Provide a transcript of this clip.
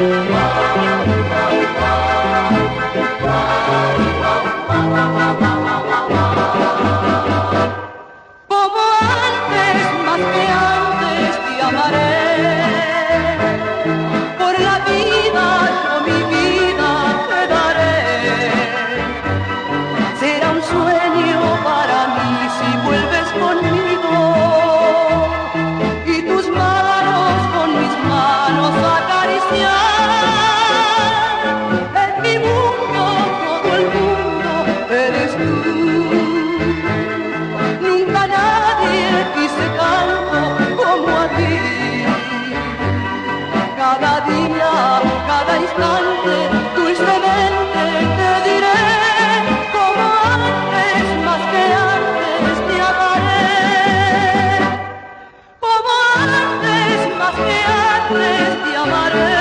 Wow. Nunca nadie quise tanto como a ti. Cada día, cada instante, dulcemente te diré como antes, más que antes te amaré. Como antes, más que antes te amaré.